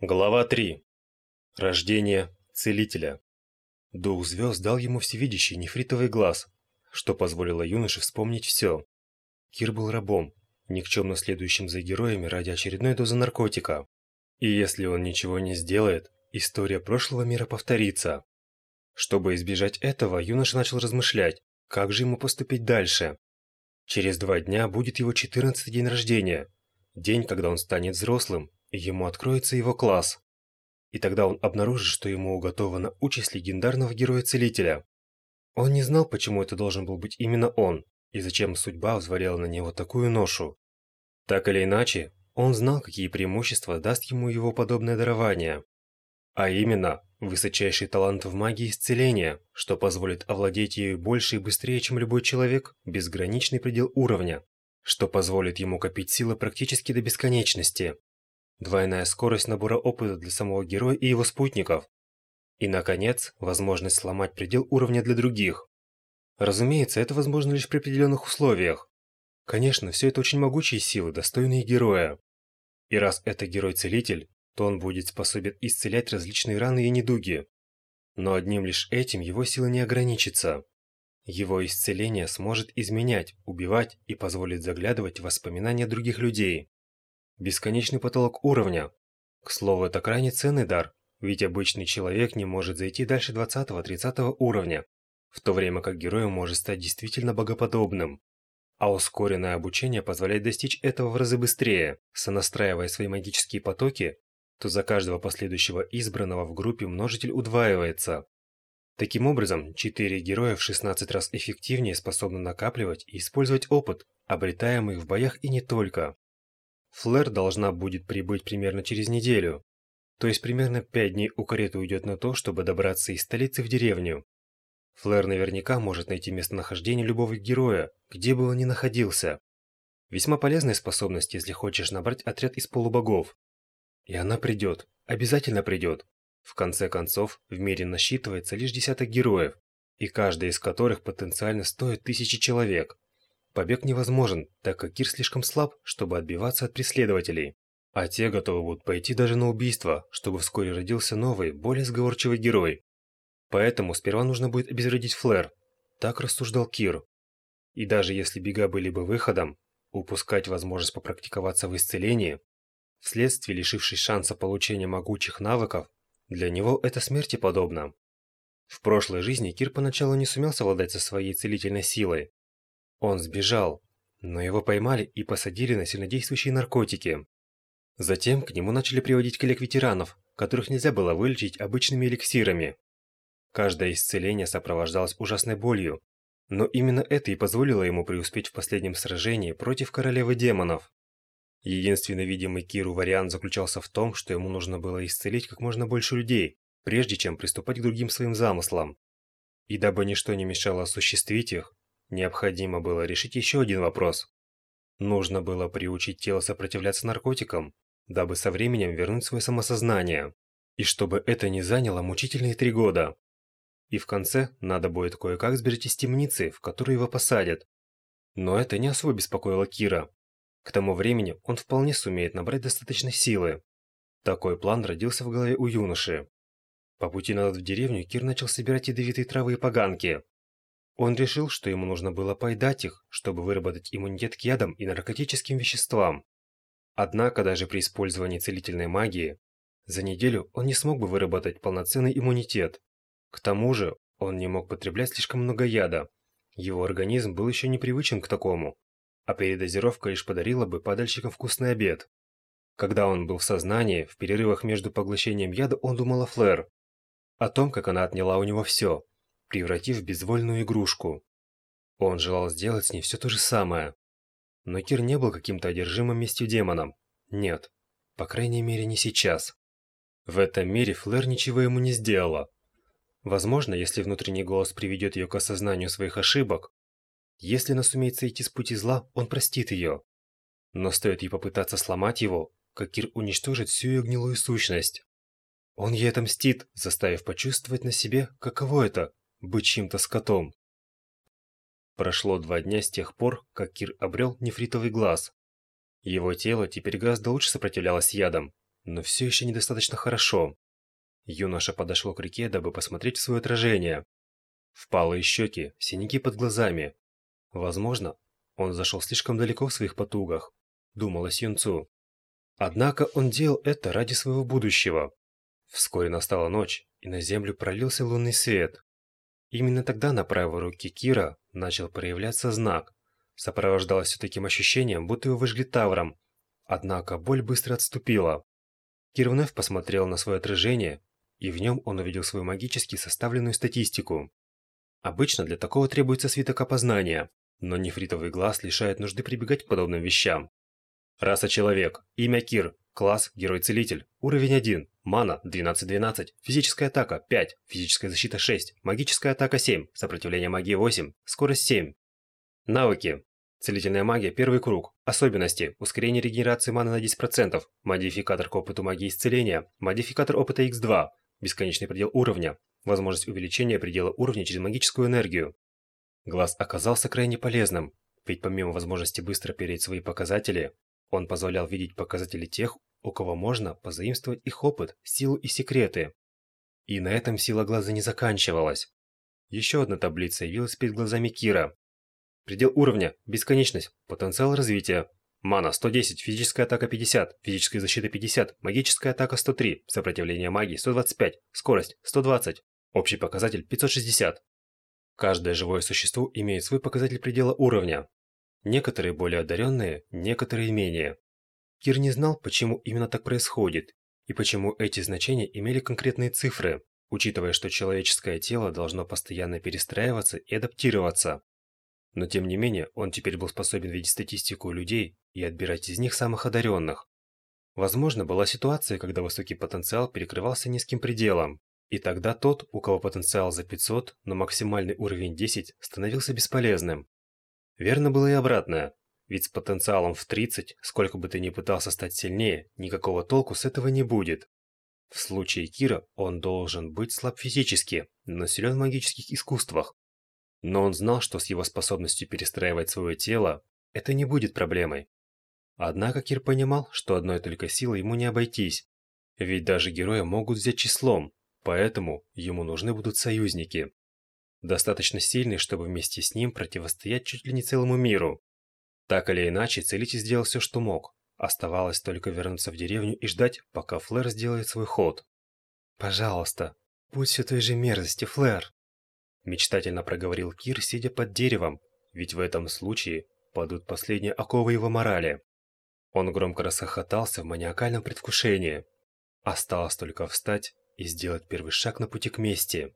Глава 3. Рождение Целителя. Дух звезд дал ему всевидящий нефритовый глаз, что позволило юноше вспомнить все. Кир был рабом, никчемно следующим за героями ради очередной дозы наркотика. И если он ничего не сделает, история прошлого мира повторится. Чтобы избежать этого, юноша начал размышлять, как же ему поступить дальше. Через два дня будет его 14 день рождения, день, когда он станет взрослым ему откроется его класс. И тогда он обнаружит, что ему уготована участь легендарного героя-целителя. Он не знал, почему это должен был быть именно он, и зачем судьба взвалила на него такую ношу. Так или иначе, он знал, какие преимущества даст ему его подобное дарование. А именно, высочайший талант в магии исцеления, что позволит овладеть ею больше и быстрее, чем любой человек, безграничный предел уровня, что позволит ему копить силы практически до бесконечности. Двойная скорость набора опыта для самого героя и его спутников. И, наконец, возможность сломать предел уровня для других. Разумеется, это возможно лишь при определенных условиях. Конечно, все это очень могучие силы, достойные героя. И раз это герой-целитель, то он будет способен исцелять различные раны и недуги. Но одним лишь этим его сила не ограничится. Его исцеление сможет изменять, убивать и позволит заглядывать в воспоминания других людей. Бесконечный потолок уровня. К слову, это крайне ценный дар, ведь обычный человек не может зайти дальше 20-30 уровня, в то время как герою может стать действительно богоподобным. А ускоренное обучение позволяет достичь этого в разы быстрее. Сонастраивая свои магические потоки, то за каждого последующего избранного в группе множитель удваивается. Таким образом, 4 героя в 16 раз эффективнее способны накапливать и использовать опыт, обретаемый в боях и не только. Флэр должна будет прибыть примерно через неделю. То есть примерно пять дней у кареты уйдет на то, чтобы добраться из столицы в деревню. Флэр наверняка может найти местонахождение любого героя, где бы он ни находился. Весьма полезная способность, если хочешь набрать отряд из полубогов. И она придет, обязательно придет. В конце концов, в мире насчитывается лишь десяток героев, и каждый из которых потенциально стоит тысячи человек. Побег невозможен, так как Кир слишком слаб, чтобы отбиваться от преследователей. А те готовы будут пойти даже на убийство, чтобы вскоре родился новый, более сговорчивый герой. Поэтому сперва нужно будет обезвредить Флэр. Так рассуждал Кир. И даже если бега были бы выходом, упускать возможность попрактиковаться в исцелении, вследствие лишившись шанса получения могучих навыков, для него это смерти подобно. В прошлой жизни Кир поначалу не сумел совладать со своей целительной силой, он сбежал, но его поймали и посадили на сильнодействующие наркотики. Затем к нему начали приводить коллег ветеранов, которых нельзя было вылечить обычными эликсирами. Каждое исцеление сопровождалось ужасной болью, но именно это и позволило ему преуспеть в последнем сражении против королевы демонов. Единственный видимый Киру вариант заключался в том, что ему нужно было исцелить как можно больше людей, прежде чем приступать к другим своим замыслам. И дабы ничто не мешало осуществить их, Необходимо было решить еще один вопрос. Нужно было приучить тело сопротивляться наркотикам, дабы со временем вернуть свое самосознание. И чтобы это не заняло мучительные три года. И в конце надо будет кое-как сбежать из темницы, в которую его посадят. Но это не особо беспокоило Кира. К тому времени он вполне сумеет набрать достаточно силы. Такой план родился в голове у юноши. По пути назад в деревню Кир начал собирать ядовитые травы и поганки. Он решил, что ему нужно было поедать их, чтобы выработать иммунитет к ядам и наркотическим веществам. Однако даже при использовании целительной магии, за неделю он не смог бы выработать полноценный иммунитет. К тому же, он не мог потреблять слишком много яда. Его организм был еще не привычен к такому, а передозировка лишь подарила бы падальщикам вкусный обед. Когда он был в сознании, в перерывах между поглощением яда он думал о Флэр, о том, как она отняла у него все, превратив в безвольную игрушку. Он желал сделать с ней все то же самое. Но Кир не был каким-то одержимым местью демоном. Нет. По крайней мере, не сейчас. В этом мире Флэр ничего ему не сделала. Возможно, если внутренний голос приведет ее к осознанию своих ошибок, если она сумеет сойти с пути зла, он простит ее. Но стоит ей попытаться сломать его, как Кир уничтожит всю ее гнилую сущность. Он ей отомстит, заставив почувствовать на себе, каково это быть чьим-то скотом. Прошло два дня с тех пор, как Кир обрел нефритовый глаз. Его тело теперь гораздо лучше сопротивлялось ядам, но все еще недостаточно хорошо. Юноша подошел к реке, дабы посмотреть в свое отражение. Впалые щеки, синяки под глазами. Возможно, он зашел слишком далеко в своих потугах, думалось юнцу. Однако он делал это ради своего будущего. Вскоре настала ночь, и на землю пролился лунный свет. Именно тогда на правой руке Кира начал проявляться знак. Сопровождалось все таким ощущением, будто его выжгли тавром. Однако боль быстро отступила. Кир вновь посмотрел на свое отражение, и в нем он увидел свою магически составленную статистику. Обычно для такого требуется свиток опознания, но нефритовый глаз лишает нужды прибегать к подобным вещам. Раса человек, имя Кир, класс герой-целитель, уровень 1, мана 12-12, физическая атака 5, физическая защита 6, магическая атака 7, сопротивление магии 8, скорость 7. Навыки. Целительная магия первый круг. Особенности. Ускорение регенерации маны на 10%. Модификатор к опыту магии исцеления. Модификатор опыта x2. Бесконечный предел уровня возможность увеличения предела уровня через магическую энергию. Глаз оказался крайне полезным, ведь помимо возможности быстро переть свои показатели, он позволял видеть показатели тех, у кого можно позаимствовать их опыт, силу и секреты. И на этом сила глаза не заканчивалась. Еще одна таблица явилась перед глазами Кира. Предел уровня, бесконечность, потенциал развития, Мана 110, физическая атака 50, физическая защита 50, магическая атака 103, сопротивление магии 125, скорость 120, общий показатель 560. Каждое живое существо имеет свой показатель предела уровня. Некоторые более одаренные, некоторые менее. Кир не знал, почему именно так происходит, и почему эти значения имели конкретные цифры, учитывая, что человеческое тело должно постоянно перестраиваться и адаптироваться. Но тем не менее, он теперь был способен видеть статистику людей и отбирать из них самых одаренных. Возможно, была ситуация, когда высокий потенциал перекрывался низким пределом, и тогда тот, у кого потенциал за 500, но максимальный уровень 10, становился бесполезным. Верно было и обратное, ведь с потенциалом в 30, сколько бы ты ни пытался стать сильнее, никакого толку с этого не будет. В случае Кира он должен быть слаб физически, но силен в магических искусствах, но он знал, что с его способностью перестраивать свое тело это не будет проблемой. Однако Кир понимал, что одной только силой ему не обойтись, ведь даже героя могут взять числом, поэтому ему нужны будут союзники. Достаточно сильные, чтобы вместе с ним противостоять чуть ли не целому миру. Так или иначе, Целитель сделал все, что мог. Оставалось только вернуться в деревню и ждать, пока Флэр сделает свой ход. «Пожалуйста, будь все той же мерзости, Флэр!» Мечтательно проговорил Кир, сидя под деревом, ведь в этом случае падут последние оковы его морали. Он громко расхохотался в маниакальном предвкушении. Осталось только встать и сделать первый шаг на пути к мести.